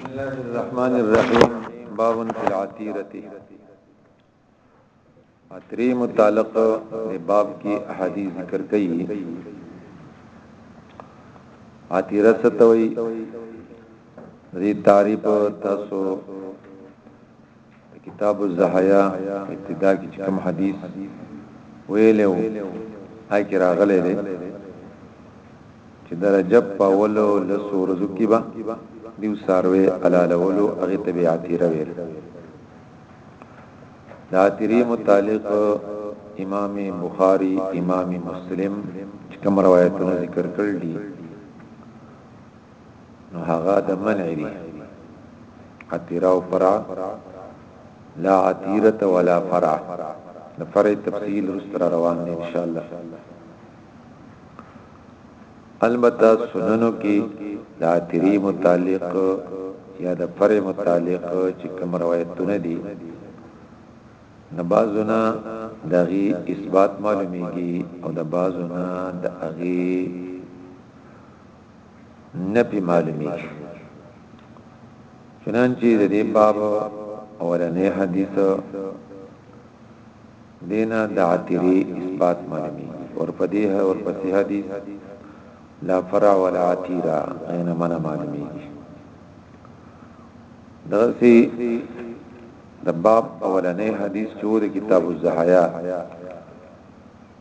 بسم الله الرحمن الرحیم باب فی العتیرتی اتری متعلق د باب کې احادیث ذکر کړي عتیره ستوي دې تعریف تاسو کتاب الزحایا ابتدا کې کوم حدیث ویلو هاي کې راغلي دي چې د رجب په اولو لسو ورځو کې به دیو ساروي علالولو هغه طبيعتي روي دا تیری متعلق امام بخاری امام مسلم کوم روایتونه ذکر کړل دي نو هغه د منع دي عتیره او فرع لا عتیره ولا فرع د فرع تفصیل رستر روان دي ان شاء الله البته سننو کې د عتیری متعلق یا د فرع متعلق چې کوم روایتونه دي نبازونه دغه اثبات معلومیږي او د بازونه د اغي نه پی معلومیږي چنانچه د دې باب اولنې حدیث دینا د عتیری اثبات معلومی اور پدې اور پسې حدیث لا فرع ولا عتیرا غین من معلومی درسی د باب اولنې حدیث چور کتاب الزحیا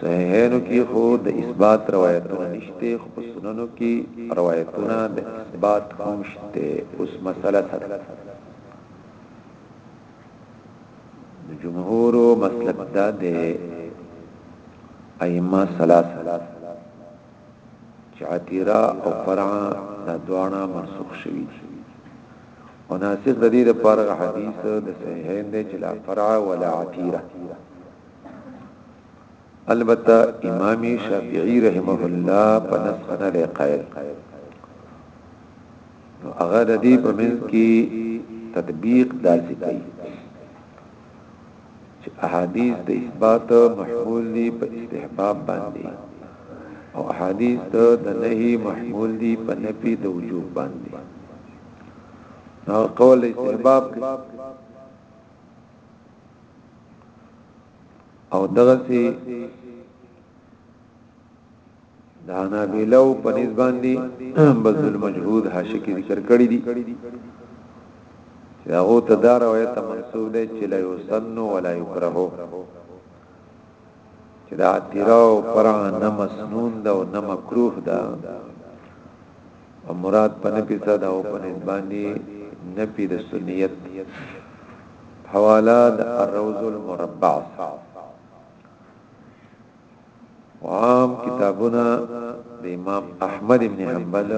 صحیحینو کې خو د اثبات روایتونه نشته خو په سننو کې روایتونه د اثبات هم شته اوس مسله سره د جمهور مسلک دا دی ائمه ثلاث چاتیرا او فرع دا دوانا منسوخ شوی دي او ناسخ د دې لپاره حدیث د صحیحین دی چې لا فرع ولا عتیره البته امام شافعی رحمه الله په نسخنه دی قائل نو هغه د دې په منځ کې تطبیق داسې کوي چې احادیث د اثبات محمول دي په استحباب باندې او احادیث د نهي محمول دي په نفي د وجوب باندې نو قول استحباب کې او دغه سي دا نه بیلو په نسبان دي بذل مجهود حاشکی ذکر کړی دي هغه ته دا روایت منسوب دی چې لا یسن ولا یکره چې دا تیرو پر نه مسنون دا او نه مکروه ده او مراد په نفی سره د او په نسبانی نفی د سنیت حواله د الروز المربع وعام کتابونه د امام احمد ابن حنبل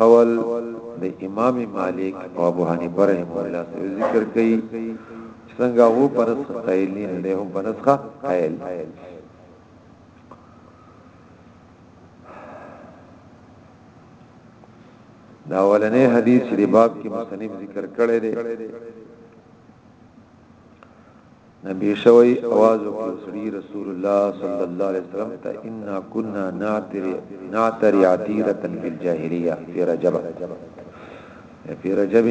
قول د امام مالک او ابو حنیفه رحم الله ذکر کړي څنګه وو پرسخ قائل نه هم پرسخ قائل دا اولنې حدیث دی باب کې مصنف ذکر کړی دی نبی شوی आवाज وکړي رسول الله صلی الله علیه وسلم ته ان كنا نعتر نعتر عتیره فی الجاهلیه فی رجب فی رجب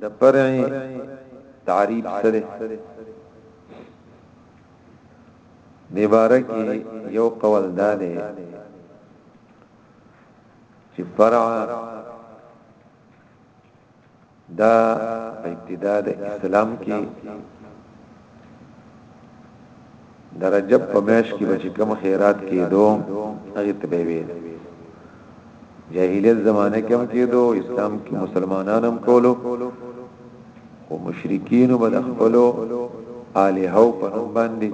د فرع تعریف سره دی بارک یو قول دا دی چې فرع دا ابتدا د اسلام کې د رجب په میاشت کې به کوم خیرات کېدو هغه ته به ویل جاهلیت زمانه کې هم کېدو اسلام کې مسلمانان هم کولو خو مشرکین به د خپل الہ او په نوم باندې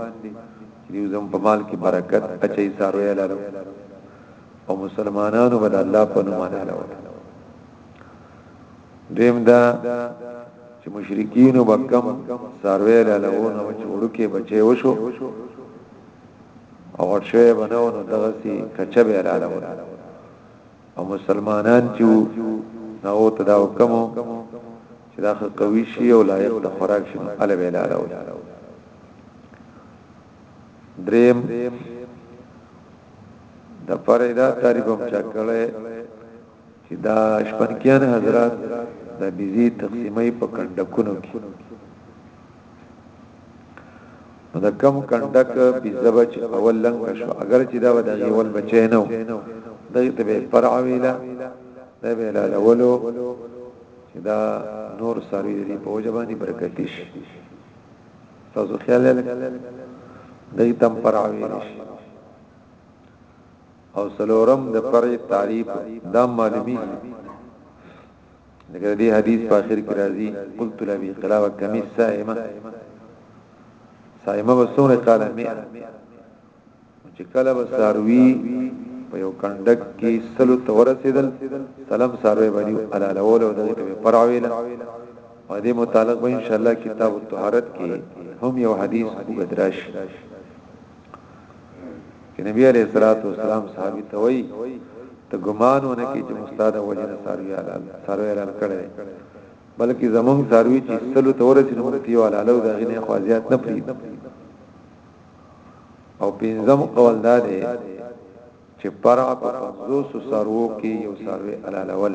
چې زم په مال کې برکت اچي ساروي لاله او مسلمانانو به د الله په نوم باندې لاله دیم دا چې مشرکین وبکم سروي لاله او چې وړو کې بچي وشو او ورشه بنو نو دغه سي کچه به لاله او مسلمانان چې نو ته دا حکم چې دا قوي شي او لایق د خوراک شي ال به لاله دریم د پرې دا تعریف هم چا کړی چې دا شپنکيان حضرات دا بيزې تقسيموي په کنډکونو کې نو دا کم کنډک بيزه به چې اول لنګ شو اگر چې دا به د اول بچی نه و دغه ته به فرع ویلا دا به لا اولو چې دا نور ساروی دی په وجبانی برکتی شي تاسو خیال لرئ دای تم فرع ویلا شي او سلورم د فرع تعریف دا معلومی لکه دې حدیث په اخر کې راځي قلت لبي قلاوه کمی صائمه صائمه وسونه قال مئ چې کله به ساروي په یو کندک کې سلو تورسیدل سلام ساروي باندې الا لول او دغه په فرع ویل او دې متعلق به ان شاء الله کتاب الطهارت کې هم یو حدیث وګدراشي چې نبی عليه الصلاه والسلام صحابي ته وایي ته ګمان ونه کې چې مستاد وجنه ساروي حلال ساروي حلال کړي بلکې زمون ساروي چې سلو تورې چې موږ تیو حلال او دغه نه خوازيات نه پری او پنځم قول دا دی چې پرع په 500 سارو کې یو ساروي حلال ول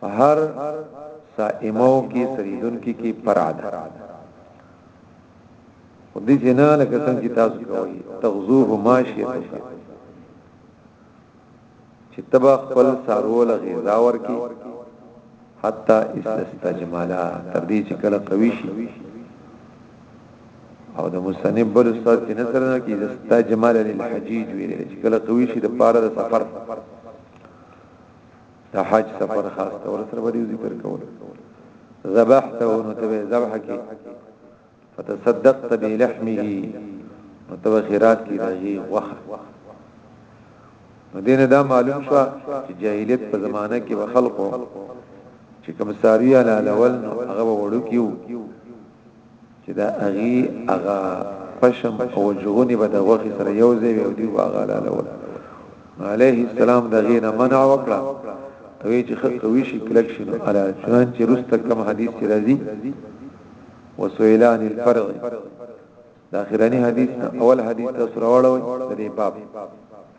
په هر صائمو کې سریدون کې کې فرع ده خو دې جنا لکه څنګه تاسو کوي تغزوه ماشیه ته چې تبا خپل سارول غذا ورکی حتا استجمالا تر دې چې کله قوي شي او د مصنف بل استاد چې نظر نه کې استجمال للحجیج ویل چې کله قوي شي د پاره د سفر د حج سفر خاص طور سره به ذکر کول ذبحته نو ته ذبح کی فتصدقت بلحمه نو ته خیرات کی راځي وخ نو دینه دا معلوم شو چې جاهلیت په زمانہ کې وخلقو چې کوم ساروی علی الاول هغه وړو کیو چې د هغې هغه پشم او جغونې به د غوښې سره یو ځای وي او دوی به هغه حلالول علیه السلام د غینه منع وکړه توی چې خلق وی شي کلک شي نو علا چنان چې رست کم حدیث چې راځي وسویلان الفرع د اخرانی حدیث نه اول حدیث تاسو راوړل د دې باب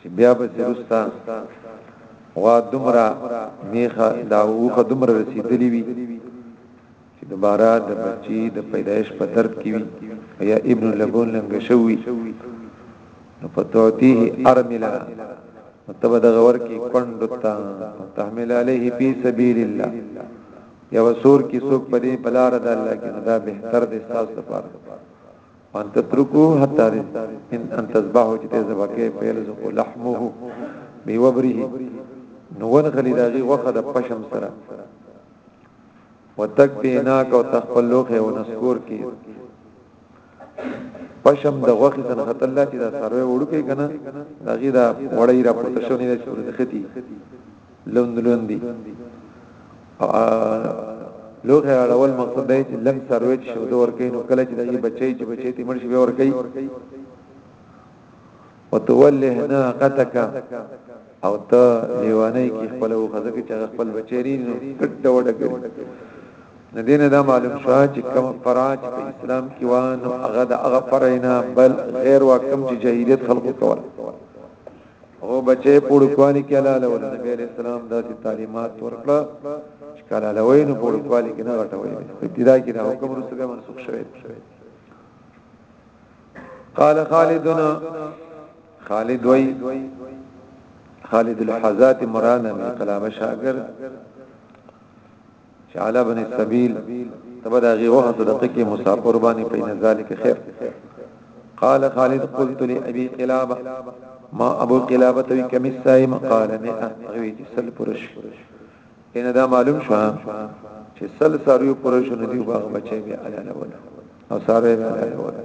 چې بیا به سرستا وا دمرا میخه دا وخه دمر رسیدلی وی چې دوباره د بچی د پیدایش په درد کې وی یا ابن لبون لنګ شوی نو فتوتیه ارملا مطلب د غور کې کندتا تحمل علیه فی سبیل الله یا وسور کې څوک پدې بلار د الله کې دا بهتر دي تاسو لپاره وان تترکو حتا ان ان تذبحو چې زبکه فعل زکو لحمه بي وبره نو ون غلي داغي وخه د پشم سره وتک بینا کو تخپل لوخه او نسکور کی پشم د غوخه سن خطر الله چې دا سروي وړو کې کنه داغي دا وړي را پورته شونې د ختی لوند لوندي لوخه اړول مقصد دی چې لم سرویت شو د ورکې نو کله چې د بچي چې بچي تی مرشي به ورکې وتوله نه قتک او ته دیوانه کې خپل وخزه کې چې خپل بچی لري نو کټ وډه کې ندین دا معلوم شو چې کوم فراج په اسلام کې وانه هغه د هغه پرینا بل غیر وا کوم چې جاهلیت خلقو کوله او بچې پړکوالي کې لاله ول نبی عليه السلام داسې تعلیمات ورکړه چې کله لوي نو پړکوالي کې نه غټوي ابتدا کې نه حکم رسول منسوخ شوی قال خالدنا خالد وای خالد الحزات مرانه کلام شاګر چې علا بن السبيل تبا دا غي وخت د تکي مسافر باندې په ذالک خیر قال خالد قلت لابي قلابه ما ابو قلابه توي کم السائم قال نه غوي چې سل پرش ان دا معلوم شو چې سل ساروي پرش نه دی باغ بچي به علا نه ولا او ساروي به علا نه ولا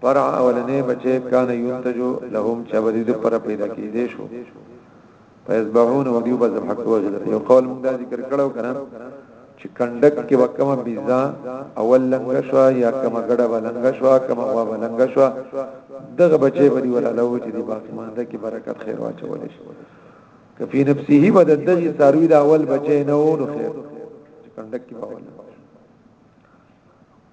فرع اولنې بچې کان ينتجو لهم چې به دې پر پیدا کې دې شو فیسبعون ودیو به ذبح کوي یو قول موږ دا ذکر کړو کنه چې کندک کې وکمه بيزا اول لنګ شو یا کما غډه ولنګ شو کما وا ولنګ شو دغه بچې به دې ولا لو چې دې باقي مانده کې برکت خیر واچول شي کفي نفسه بدد دې ساروی دا اول بچې نه و نو خیر کندک کې باور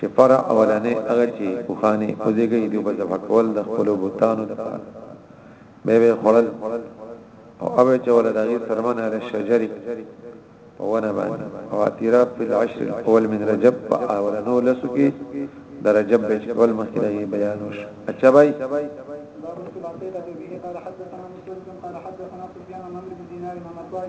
چې فرع اولنی هغه چې اوښانې اوزیږی دوی به ذبح کول د خپلو بوتانو لپاره به به خړل او اوی چې ول دغه سرمن علی شجری په ونه باندې او اتیرا په العشر الاول من رجب په اولنو لسو کې د رجب به اول مخکې دغه بیان وش اچھا بای قال حدثنا مسلم قال حدثنا سفيان عن عمرو بن دينار عن عطاء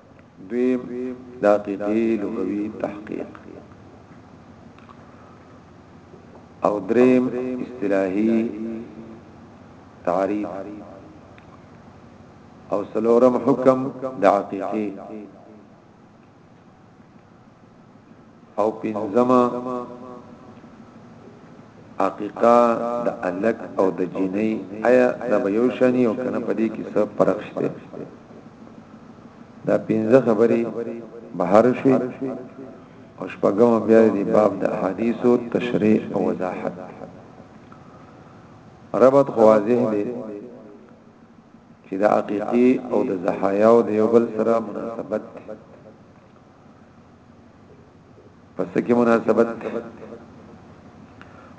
دویم د حقیقي لغوي تحقیق او دریم اصطلاحي تعریف او سلورم حکم د حقیقي او پنځمه عقیقه د الک او د جنۍ آیا دا به یو شانی او کنه پدې کې څه فرق شته دا پنځه خبرې بهر شوي او شپږم بیا دی باب د حدیثو تشریح او وضاحت ربط خواضح دی چې د عقیقی او د زحایا او د یو بل سره مناسبت دی پس کې مناسبت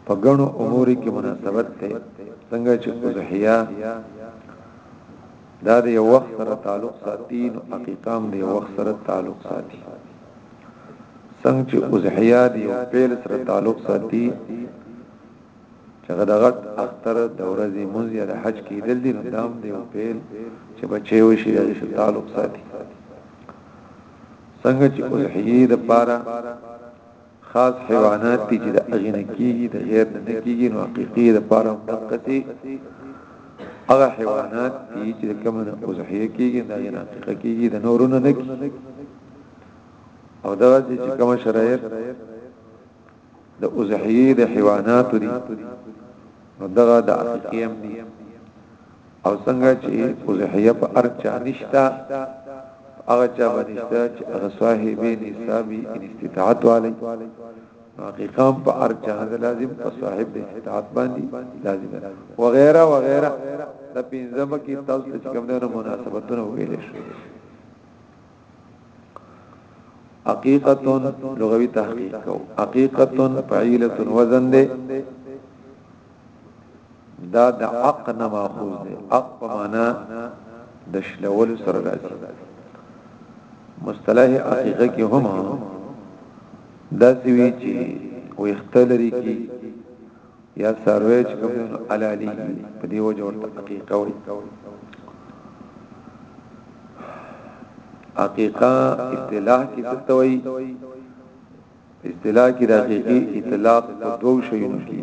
په ګڼو امور کې مناسبت ته څنګه چې اضحیه دا د یو وخت سره تعلق ساتي نو حقیقام د یو وخت سره تعلق ساتي څنګه چې اضحیه د یو پیل سره تعلق ساتي چې هغه د غټ اختر د ورځې مونږ یا د حج کې دل دي نو دام دی او پیل چې بچي وي شي د تعلق ساتي څنګه چې اضحیه د پاره خاص حیوانات دي چې د اغینه کیږي د غیر نه کیږي نو حقيقي د پاره دقتي هغه حیوانات دي چې کوم نه اضحیه کیږي د غیر حقيقه کیږي د نورونو نه کیږي او دا چې کوم شرایط د اضحیه د حیوانات دي نو دغه د اقیم دي او څنګه چې اضحیه په ارچا نشتا هغه چا باندې چې هغه صاحبې نصابي استطاعت والي حقیقام په ارچا لازم په صاحب د استطاعت باندې لازم وغیرہ وغیرہ د پنځمه کې تاسو چې کوم نه مناسبتونه ویل شي حقیقت لغوی تحقیق کو حقیقت فعیلۃ وزن ده دا د حق نه ماخوذ ده حق په معنا د شلول سره راځي مصطلح حقیقت کې هم دا سوي چې ويختلري کې یا ساروی چې کوم نو الالی په دی وجه ورته حقیقه وي حقیقه اصطلاح کې څه وي اصطلاح کې د حقیقي اطلاق په دوو شیونو کې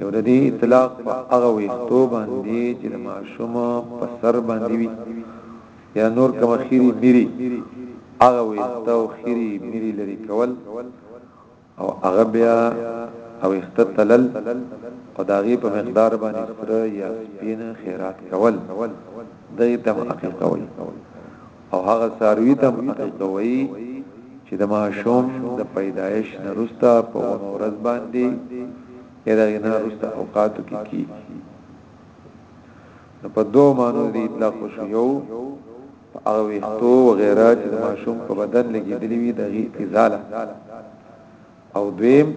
یو د دې اطلاق په هغه ویختو باندې چې د ماشوم په سر باندې وي یا نور کوم خيري ميري هغه ویختو خيري ميري لري کول او هغه بیا او اخته تلل او د هغې په مقدار باندې سره یا سپین خیرات کول دغې تم عقیقه وي او هغه ساروی تم عقیقه وي چې د ماشوم د پیدایش نرسته په ورځ باندې یا د غنا رسته اوقاتو کې کی نو په دوه مانو دی اطلاق شو یو په هغه ویښتو وغیره چې د ماشوم په بدن لګیدلی وي د غي ازاله او دویم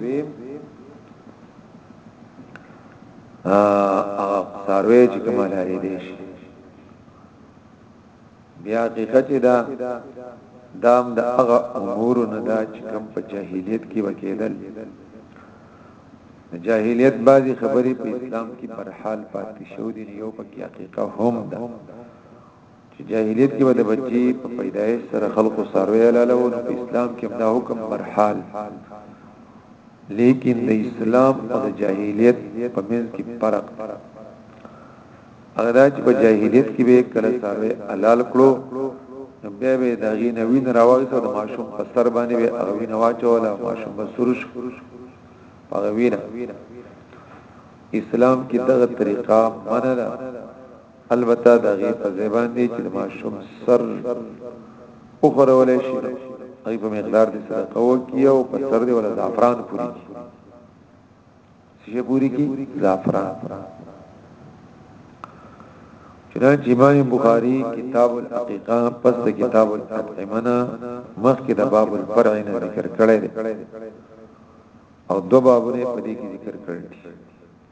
هغه ساروی چې کومه لري دي شي بیا حقیقت دا دام د هغه امور نه دا چې کوم په جاهلیت کې وکیدل جاهلیت بعضی خبرې په اسلام کې پر حال پاتې شو دي یو پکې حقیقت هم ده چې جاهلیت کې به د بچي په پیدایش سره خلکو ساروی حلاله و نو په اسلام کې دا حکم برحال لیکن د اسلام او د جاهلیت په منځ کې فرق اغدا چې په جاهلیت کې به کله ساروی حلال کړو نو بیا به دا غي نوین راوځي او د ماشوم په سر باندې به اغوی نواچوله ماشوم به سرش اغوی نه اسلام کې دغه طریقه مننه البته د هغې په ځای باندې چې د ماشوم سر وښورولی شي، نو هغې په مقدار دې صدقه وکړي او په سر دې ولا زعفران پورې کړي. څه شی پورې کړي؟ زعفران. چنانچه امام بخاری کتاب العقیقه پس د کتاب الاطعمه مخکې د باب الفرع نه ذکر کړی دی او دو بابونه په دې کې ذکر کړل دي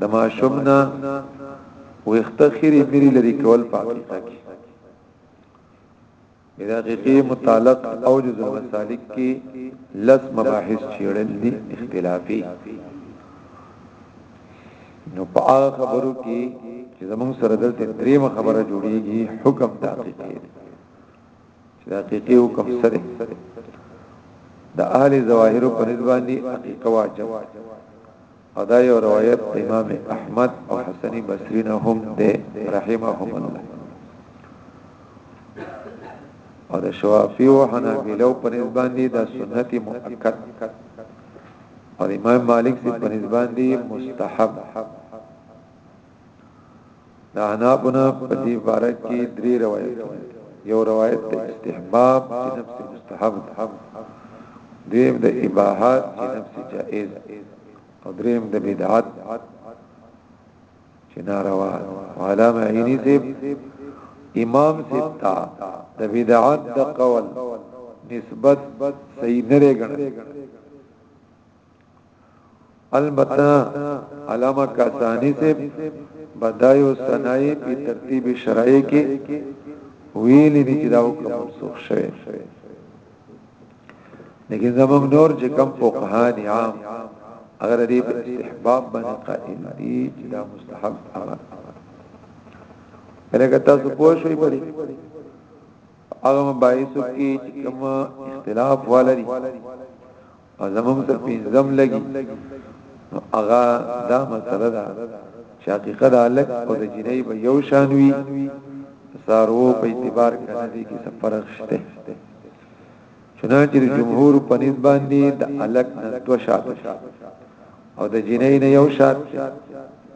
د ماشوم نه ويخته خيري ميري لري کول پاکي تاکي اذا حقيقي متعلق او جزء مسالک کې لس مباحث چیړل دي اختلافي نو په هغه خبرو کې چې زمونږ سره دلته دریم خبره جوړیږي حکم تحقیقي چې تحقیقي حکم سره د اهل ظواهر په نسبت باندې حقیقت واجب او دا یو روایت امام احمد او حسنی بصری نه هم ده رحمهم الله او د شوافی او حنابلو په نسبت دي د سنت مؤکد او امام مالک سي په نسبت دي مستحب دا حنابنا په دې باره کې درې روایت یو روایت د استحباب چې نفس مستحب دیم د اباحات چې نفس جائز او دریم د بدعت چې ناروا علامه عینی سیب امام سیب تا د بدعت د قول نسبت صحیح نه لري البته علامه کاسانی سے بدای او سنای په ترتیب شرعی کې ویل دي چې دا حکم منسوخ شوی لیکن زموږ نور چې کم فقها دي عام اگر دې په استحباب باندې قائل دي چې دا مستحب امر لکه تاسو پوه شئ په دې هغه مباحثو کې چې کوم اختلاف ولري او زموږ ته پنځم لګي نو هغه دا مسله ده چې حقیقت الک او د جنۍ به یو شان وي سارو په اعتبار کې نه دي کې څه فرق شته چنانچې جمهور په نس باندې د الک نه دو شات او د جنۍ نه یو شات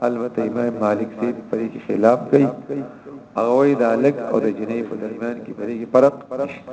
البته امام مالک سي په دې خلاف کوي هغه وی د الک او د جنۍ په درمیان کې په دې فرق نشته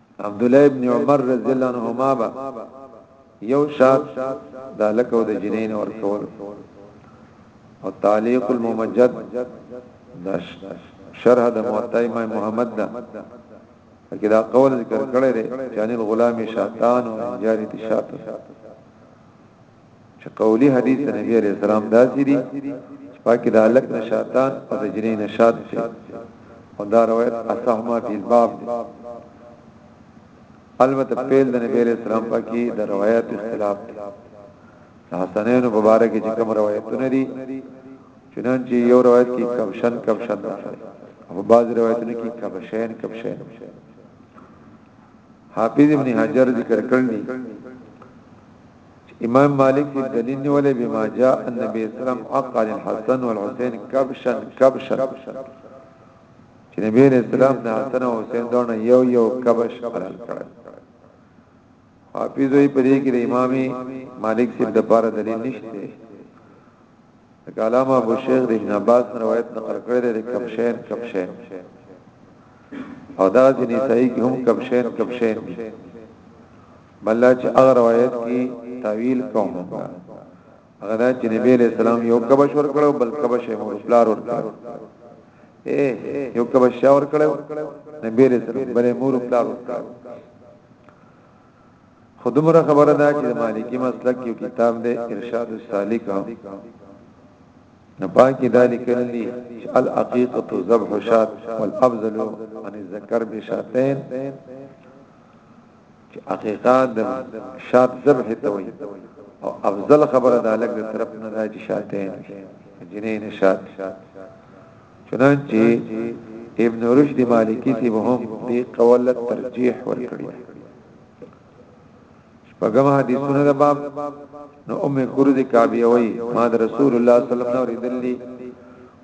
عبد الله ابن عمر رضی الله عنهما با یو شاد د لکو د جنین ور کول او تعلیق الممجد د شرح د موطئ امام محمد دا کې دا قول ذکر کړی دی چې ان الغلام شاتان او جاری شاتان چې قولی حدیث د نبی علیہ السلام داسې دي چې پاکي د الک نشاتان او د جنې نشات دي او دا روایت اصح ما فی الباب دی البته پیل د نبی علیہ السلام پاکي د روایت اختلاف دی حسنین مبارک چې کوم روایتونه دي چنانچه یو روایت کې کبشن کبشن راځي او بعض روایتونه کې کبشین کبشین حافظ ابن حجر ذکر کړل چې امام مالک یې دلیل نیولی بما جاء النبي اسلام عقا للحسن والحسین کبشا کبشا چې نبی اسلام د حسن او حسین دونه یو یو کبش حلال کړل حافظ وی پرې کې د امامي مالک سید د بار دلیل نشته لکه علامه ابو شیخ د ابن عباس روایت نقل کړی دی کبشین کبشین او دا د نسائی کې هم کبشین کبشین دی بل چې هغه روایت کې تعویل کوم هغه دا چې نبی له سلام یو کبش ور کړو بل کبش یې مور پلار ور کړو اے یو کبش شاور کړو نبی له سلام بل مور پلار ور کړو خو دومره خبره ده چې د مالکی مسلک یو کتاب دی ارشاد السالک نه پاکي دا لیکل دي چې الحقیقه ذبح شات والافضل ان الذکر بشاتین چې حقیقت د شات ذبح ته وي او افضل خبره د الګ طرف نه دا چې شاتین جنین شات چنانچه ابن رشد مالکی سی وهم دی قولت ترجیح ورکړی شپږم حدیثونه د باب نو ام کرد کعبی وی ما د رسول الله صلی الله علیه وسلم اوریدلی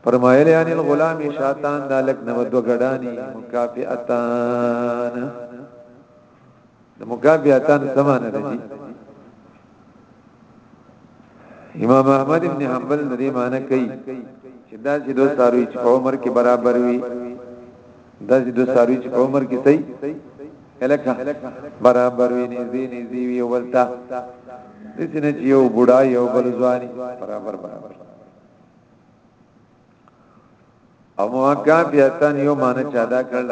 فرمایلی ان الغلام شاتان دالک نو دو غډانی مکافئتان د مکافئتان سمانه دي امام احمد ابن حنبل دې معنی کوي چې دا چې دوه ساروي چې په عمر کې برابر وي دا چې دوه ساروي چې په عمر کې صحیح الکه برابر وي نږدې نږدې وي ولتا دې نه چې یو بډا یو بل ځواني برابر برابر او مواکافیتن یو معنی چې ادا کړل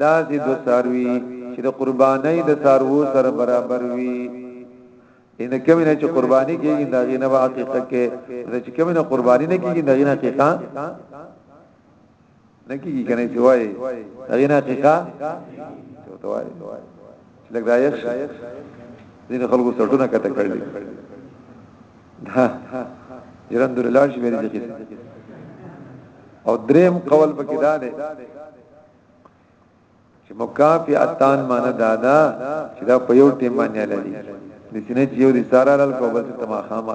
دا چې دو ساروی چې د قربانۍ د سارو سره برابر وي ان کوم نه چې قرباني کیږي دا غینه به حقیقت کې چې کوم نه قرباني نه کیږي دا غینه حقیقت نکیږي کنه چې وای هغه نه حقیقا ته وای لګ دا یخ دین خلکو سټونه کته کړل دا ایران د لاړ شي مری ځکه او دریم قول پکې دا دی چې مکافی اتان مان دادا چې دا په یو ټیم باندې لري د سینې یو د سارا لال کو بل ته ما خامه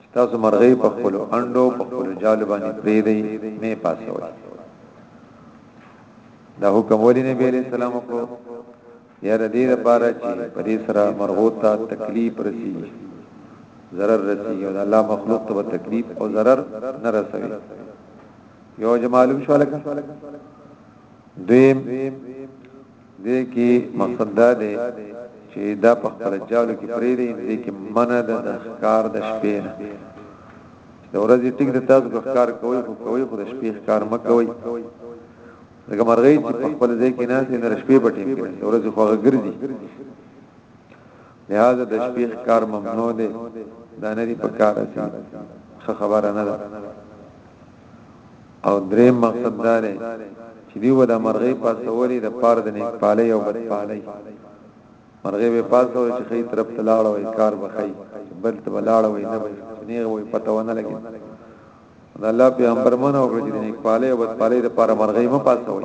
چې تاسو مرغۍ په خپل انډو په خپل جال باندې پرې دی مې پاسوي دا حکم ولې نبی عليه السلام وکړو یا د دې لپاره چې په دې سره مرغو ته تکلیف رسی zarar رسی او د الله مخلوق ته تکلیف او zarar نه رسوي یو جمالو شو لکه دویم دې کې مقصد دا دی چې دا په خپل جالو کې پرې دی دې کې منه ده د ښکار د شپې نه د ورځې ټیک د تاسو ښکار کوي خو کوي خو د شپې ښکار مکوي لکه مرغۍ چې په خپل ځای کې ناست نه شپې پټې کوي د ورځې خو غګرځي لہذا د شپې ښکار ممنوع دی دا نه دی په کار اچي خبره نه ده او دریم مقصد دا دی چې دوی به د مرغۍ پاسولې د پاره د نیکپالۍ او بدپالۍ مرغۍ به پاسول چې خې طرف ته لاړه وي کار به خې بل ته لاړه وي نه به نه وي پته ونه لګي د الله پیغمبر مونږ او د نیکپالۍ او بدپالۍ د پاره مرغۍ مو پاسول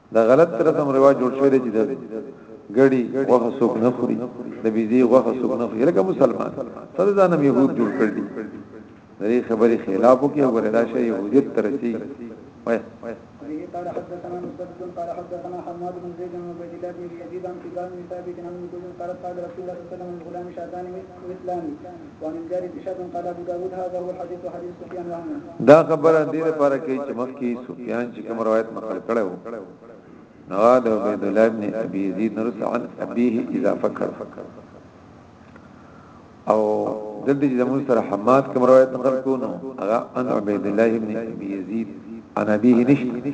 دا غلط رسم رواج جوړ شوی دی چې دا ګړي وغه څوک نه خوري د بيزي وغه څوک نه خوري لکه مسلمان سره ځان هم يهود جوړ کړ دي دې خبرې خلاف وکي او دا شی يهوديت ترسي وای قال حدثنا مسدد قال حدثنا حماد بن زيد بن عبيد الله بن يزيد عن كبار بن ثابت عن مسدد قال قال رسول الله صلى الله عليه وسلم الغلام شادان دا خبره دې لپاره کې چې مخکې سفیان چې کوم روایت نقل کړو نو دا عبد الله ابن ابي يزيد نرس عن ابيه اذا فكر او دلته چې زموږ سره حماد کوم روایت نقل کو نو هغه ان عبد الله ابن ابي يزيد عن ابيه نشته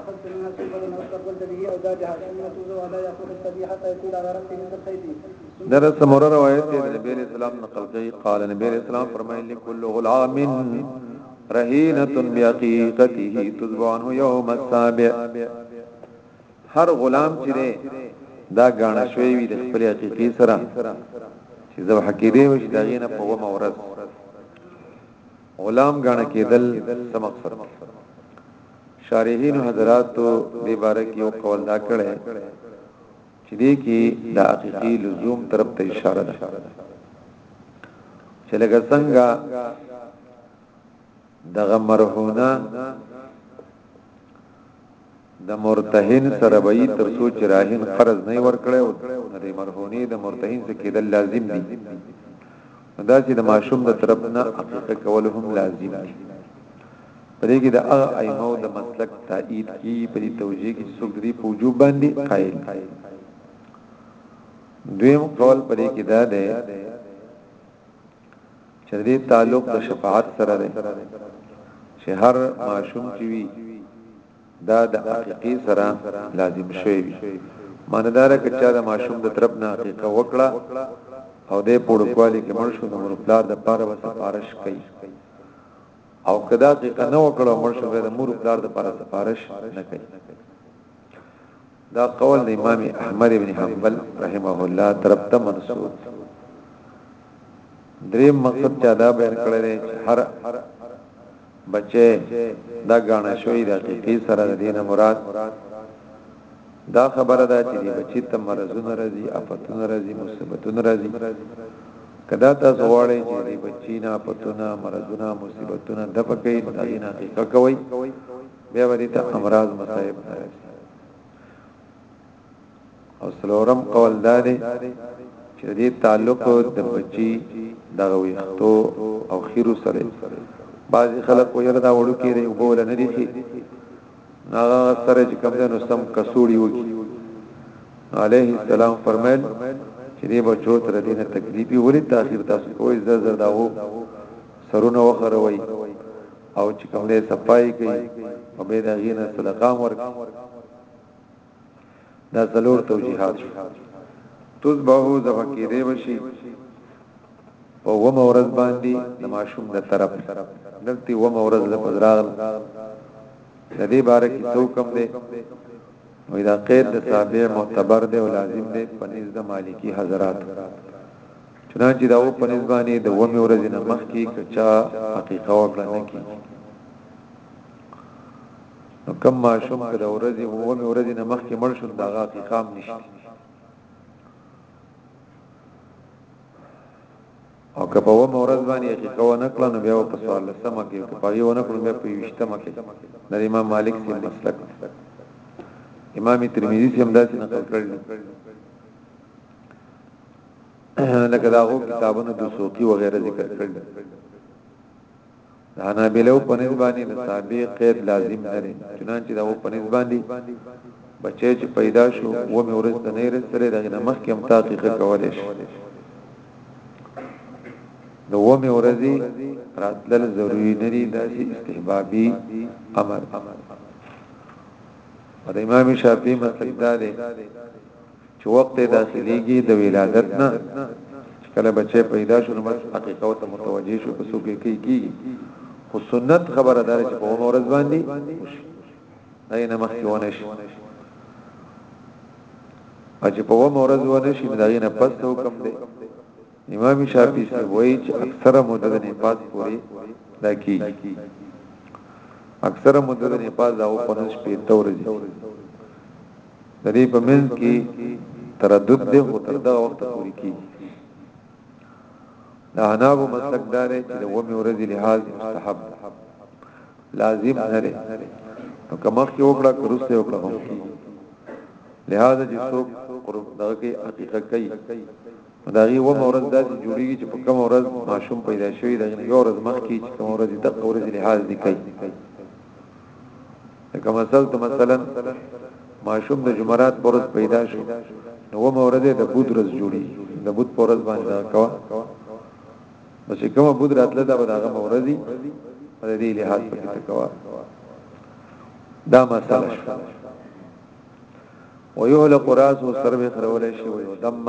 اخذ كلمة سيبا المستقبل تبيه او دا جهاز انه توزو ولا يقول التبي حتى يقول على رأسه من الخيدي درس مرر روایت دی نبی علیہ السلام نقل کوي قال نبی علیہ السلام فرمایلی کل غلام رهینه بیاقیقته تذبان یوم السابع هر غلام چې دا غاڼه شوی وي د خپل حقيقي سره چې زو حقيقي وي چې دغه نه په و مورز غلام غاڼه کېدل سم مقصد شارحینو حضراتو دې باره کې یو قول دا کړی چې دې کې د حقيقي لزوم طرف ته اشاره ده چې لکه څنګه دغه مرهونه د مرتهن سره به تر سوچ راهن قرض نه ور کړو د مرهونی د مرتهن څخه کېدل لازم دي دا چې د ماشوم د طرف نه عقیقه کول هم لازم دي پرې کې د هغه ائمه د مسلک تایید کی په دې توجیه کې څوک دې په وجوب باندې قائل دویم قول پرې کې دا ده چې دې تعلق د شفاعت سره ده چې هر ماشوم چې وي دا د عقیقې سره لازم شوی وي معنی دا ده که چا د ماشوم د طرف نه عقیقه وکړه او د پوړکوالي کې مړ شو نو مور پلار د پاره وسه پارش کوي او کدا عقیقه نه وکړه مړ شو د مور پلار د پاره سفارش نه کوي دا قول د امام احمد بن حنبل رحمه الله طرف ته منسوب دریم مقصد چې دا بیان کړی دی چې هر بچی دا غاڼه شوی دا چې په سره د دینه مراد دا خبره ده چې بچی ته مرزونه راځي افتونه راځي مصیبتونه راځي کدا تاسو غواړئ چې دې بچی نه پتونه مرزونه مصیبتونه د پکې دینه حقیقت کوي بیا ورته امراض مصائب راځي او سلورم قول دا دی چې دې تعلق د بچي د ویختو او خیرو سره بعضی خلک ویره دا وړو کې دی وبول نه دي شي هغه سره چې کوم نو سم کسوړي وکي عليه السلام فرمایل چې دې بچو تر دې نه تکلیفي ولې تاخير تاسو کوی زر زر دا وو سرونه وخروي او چې کوم دې صفائی کوي او به دا غینه صدقه ورکړي دا څلور توجیهات شو تذبه ذبح کېدې وشي په و مورز باندې د ماشوم د طرف دلته و مورز له پزراغل د دې باره کې څو کم دی وې دا قید د تابع معتبر دی او لازم دی په نزد مالکی حضرات چنانچه دا و په نزد باندې د و مورز نه مخ کې کچا حقیقت وکړنه کې نو کوم ماشوم چې د ورځې اوومې ورځې نه مخکې مړ شو دا عقیقه هم نشته او که په اوومه ورځ باندې عقیقه ونه کړه نو بیا په سوال لسمه کې که په یو نه کړو بیا په یوشتمه کې د امام مالک سي مسلک امام ترمذی سي هم داسې نقل کړل لکه داغو کتابونو د سوقي وغیرہ ذکر کړل د حنابلو په نسبت باندې د تابع قید لازم نه دی چنانچه دا په نسبت باندې بچی چې پیدا شو و مې ورځ ته نه رسېدلې دغه نه مخکې هم تحقیق کولای شي د و مې ورځې راتلل ضروری نه دی دا چې استحبابي امر او د امام شافعي مسلک دا دی چې وخت یې داخلیږي د ولادت نه چې کله بچی پیدا شو نو بس حقیقه ته متوجه شو په سوګې کې کیږي خو سنت خبره ده چې په عمر ورځ باندې وشي دا یې نه مخکې ونه شي چې په ومه ورځ ونه شي دا یې نه پس ته حکم دی امام شافعي سی وایي چې اکثره مدد نه پاس پوري دا کی اکثره مدد نه پاس دا او پنځ په تورځي د دې په منځ کې تردد دی او تر دا وخت پورې کی دا حناب مسلک دار چې د ومه ورځې لحاظ مستحب لازم نه لري نو کمخ کې وکړه کرسته وکړه هم کی لحاظ چې څوک قرب دغه کې عقیقه کوي دا غي ومه ورځ داسې جوړیږي چې په کوم ورځ ماشوم پیدا شوی د یو ورځ مخ کې چې کوم ورځ د قورې لحاظ دی کوي لکه مثال ته مثلا ماشوم د جمعرات پر ورځ پیدا شو نو و مورده د بود ورځ جوړي د بود پر ورځ باندې دا کوا نو چې کومه بود راتله دا به هغه موردي پر دې لحاظ پکې تکوا دا مساله شو ويهلق راسه سر به خرول شي ويدم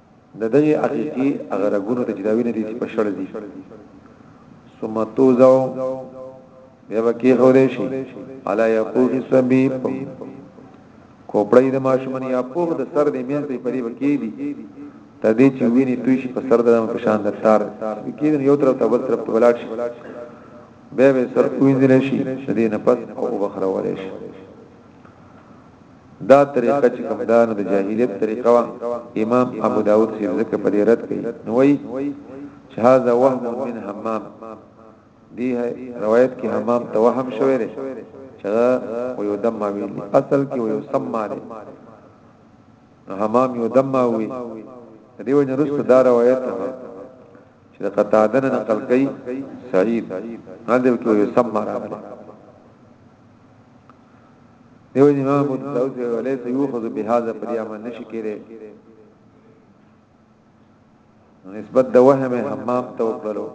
د دغې عقیقې هغه رګونو ته چې دا وینې دي چې په شړ دي ثم توزو بیا به کې خورې شي علا یقوغ سبی کوپړی د ماشومن یا پوغ د سر د مینځ په پری وکې دي ته دې چې ویني توی شي په سر د په شان د تار کې یو طرف ته بل طرف ته ولاړ شي به به سر وینځل شي د دې نه پس او بخره ولې شي دا طریقه چې کوم دا نو د جاهلیت طریقه وا امام ابو داود سی ذکر په دې رد کوي نو وایي چې هاذا وهم من حمام دی روایت کې حمام ته وهم شوی دی چې او یو دم ویل اصل کې یو سما دی حمام یو دم وی دیو جن رسو دا روایت چې د قتادنه نقل کړي سعید هدا کې یو سما راغلی دیو جن امام ابو داود دی ولې ته یو خذ به هاذا پر یا من نشی کړي نسبت د وهم حمام ته وکړو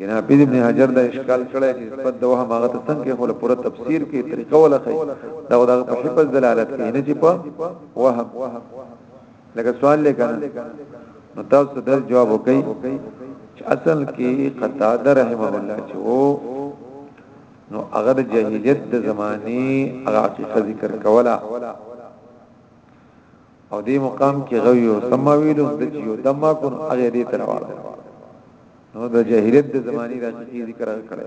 جناب ابن حجر دا اشکال کړی چې نسبت د وهم هغه ته څنګه خو له پوره تفسیر کې طریقه ولا خي دا د حفظ دلالت کوي نه چې په وهم لکه سوال لکنه نو تاسو د جواب وکي چې اصل کې قتاده رحمه الله چې وو نو هغه د جاهلیت د زماني هغه عقیقه ذکر کولا او دې مقام کې غوي او سماویلو د یو دما کو هغه دې ترواله نو د جاهلیت د زماني د عقیقې ذکر کړه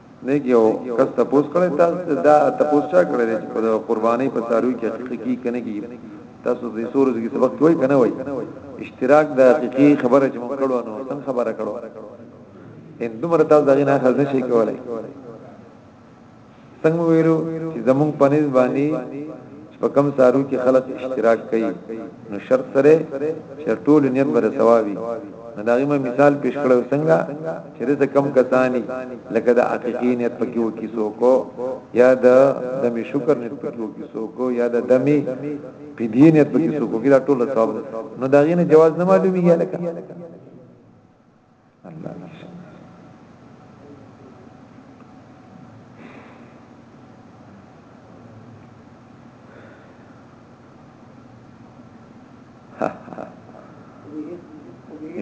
نه یو کس تاسو کړی تاسو دا تاسو چا کړی چې په قرباني په ساروي کې حقیقي کی کنه کی تاسو د سورز کې سبق وای کنه وای اشتراک د حقیقي خبره چې مونږ کړو نو څنګه خبره کړو ان دومره تاسو دغه نه خزه شي کولای څنګه ویلو چې زمونږ پنځ باندې په کوم سارو کې خلک اشتراک کوي نو شرط سره چې ټول نیت بر ثوابي نو دا غیمه مثال پیش کړو څنګه چې د کم کسانی لکه د عقیقی نیت پکې و کی سوکو یا د د می شکر نیت پکې و کی سوکو یا د دمی پیدی نیت پکې سوکو کې دا ټول ثواب نو دا غینه جواز نه معلومیږي لکه الله الله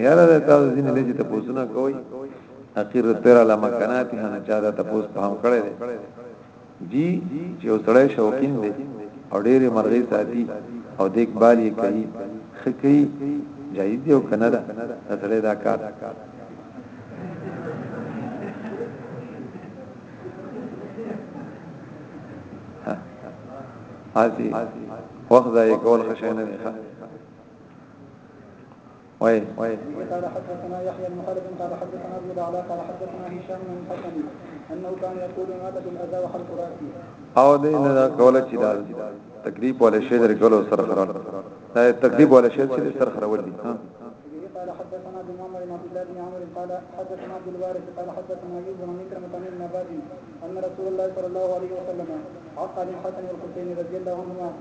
یاره دا تاسو دین لږه ته پوښتنه کوئ اخیر تر علامه کناتی هم چا دا تاسو په هم کړی دي چې یو سړی شوقین دی او ډېرې مرغۍ ساتي او دیک بال یې کوي خه کوي جایز دی او کنه ده دا سړی دا کار هاسي وخت ځای کول خشه نه دی وایې قال حدثنا يحيى بن خالد قال حدثنا ابن الاعلى قال حدثنا هشام بن الحسن انه كان يقول ما لك الاذى وحلق راسي او دې نه دا کوله چې دا تکلیف ولا شی در کولو سره خراب دا تکلیف ولا شی چې سره خراب دي ها قال حدثنا ابن عمر بن عبد الله بن عمر قال حدثنا عبد الوارث قال حدثنا ايوب بن مكرم بن النبابي ان رسول الله صلى الله عليه وسلم عقد الحسن والحسين رضي الله عنهما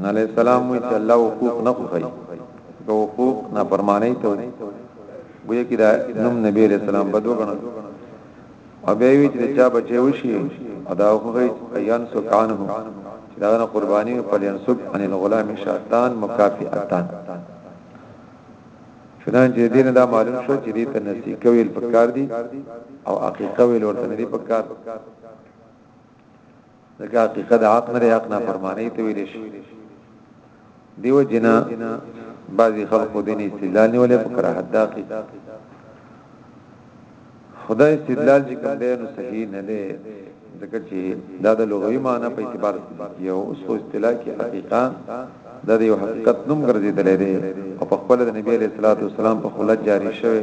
نو علیه السلام وی چې الله حقوق نه خوخی که حقوق نه فرمانی ته ګویا کې دا نوم نبی علیه السلام بدو غنل او به وی چې چا بچي وشي ادا خوخی ایان سکانه چې دا نه قرباني په لین سب ان الغلام شاتان مکافئتان شدان چې دین دا معلوم شو چې دې ته نسی کویل پکار دي او حقیقت ویل ورته نه دي پکار دغه حقیقت د حق نه حق نه فرمانی ته ویل شي دیو جنا بعضی خلکو دین استدلال نیولې په کراهت داخل خدای استدلال چې کوم دی نو صحیح نه دی ځکه چې دا د لغوي معنی په اعتبار یو اوس په اصطلاح کې حقیقت دا د یو حقیقت نوم ګرځیدل دی او په خپل د نبی علیہ الصلوۃ والسلام په خلت جاری شوی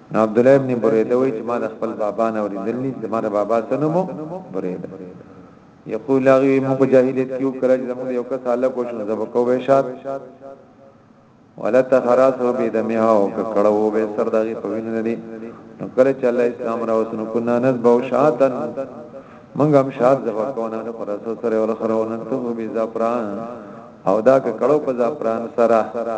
نو عبدالله ابن بريده وی چې ما د خپل بابا نه اوریدلی زما د بابا څه نوم بريده یقول هغه مو په جاهلیت کې وکړه چې زموږ یو کس حاله کو شنو زب کو وشات ولا تخراسو به دمها او کړهو به سر دغه په وینه نه دي نو کله چې الله اسلام راوسنو کو نه نس بو شاتن منګ هم شاد زب کو نه پر رسول سره ول خرونه ته به زفران او دا کړهو په زفران سره